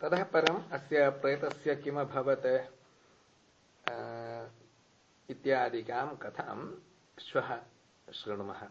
ततः परम् अस्य प्रेतस्य किमभवत् इत्यादिकां कथां श्वः शृणुमः।